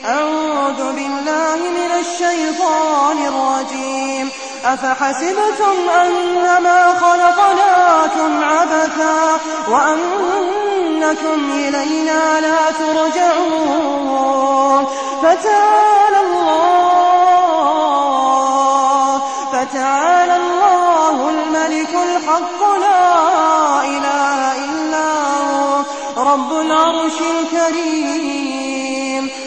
أعوذ بالله من الشيطان الرجيم. أفحسبتم أنما خلقناكم عبثا وأنكم إلينا لا ترجعون. فتعالى الله فتعالى الله الملك الحق لا إله إلا هو رب العرش الكريم.